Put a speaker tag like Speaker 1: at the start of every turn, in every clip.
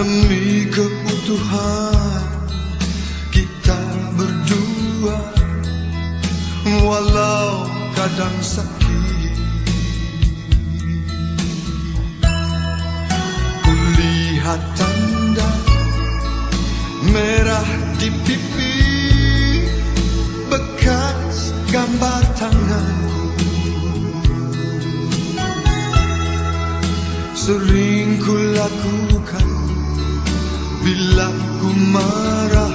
Speaker 1: Demi kebutuhan kita berdua Walau kadang sakit. Kulihat tanda merah di pipi Bekas gambar tanganku Sering ku lakukan Bila ku marah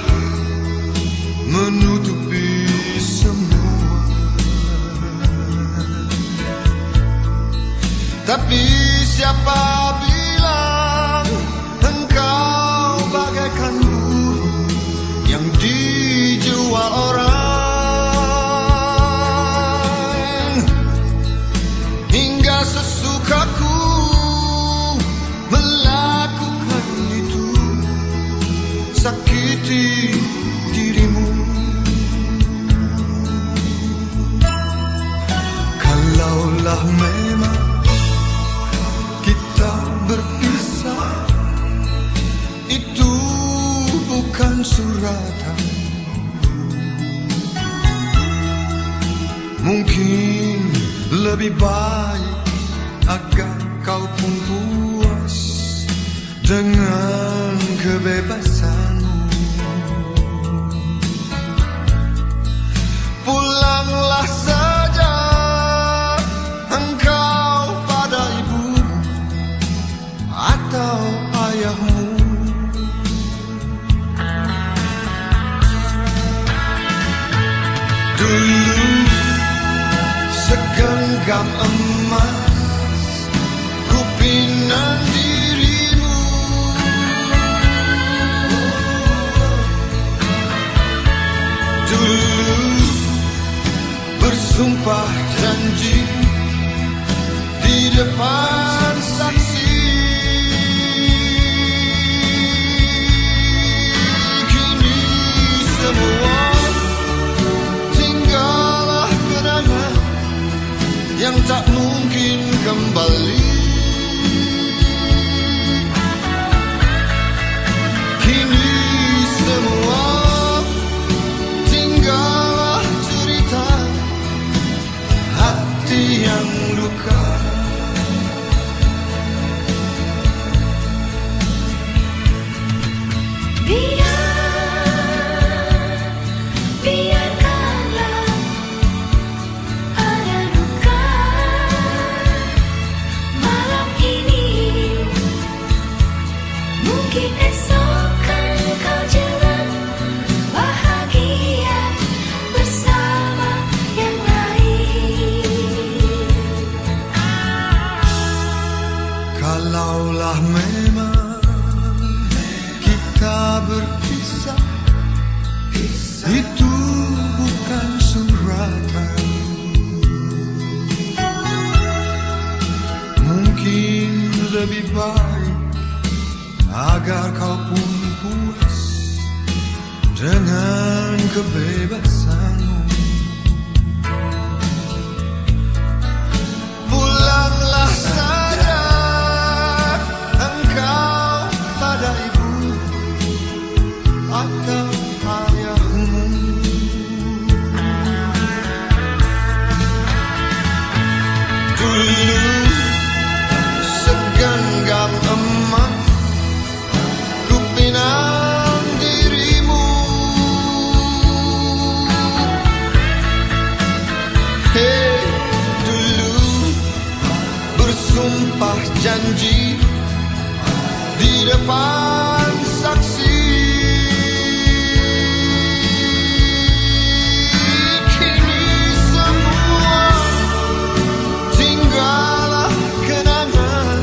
Speaker 1: Menutupi semua. Tapi siapa bilang Engkau bagaikan burung Yang dijual orang? Hingga sesukaku Kalaulah memang kita berpisah. Itu bukan suratan. Mungkin lebih baik agar kau pun puas dengan Dulu segenggam emas ku pinang dirimu. Dulu bersumpah janji di depan yang tak mungkin kembali Itu bukan suratan. Mungkin lebih baik Agar kau pun puas Dengan kebebasanmu. Pulanglah janji di depan saksi kini semua tinggallah kenangan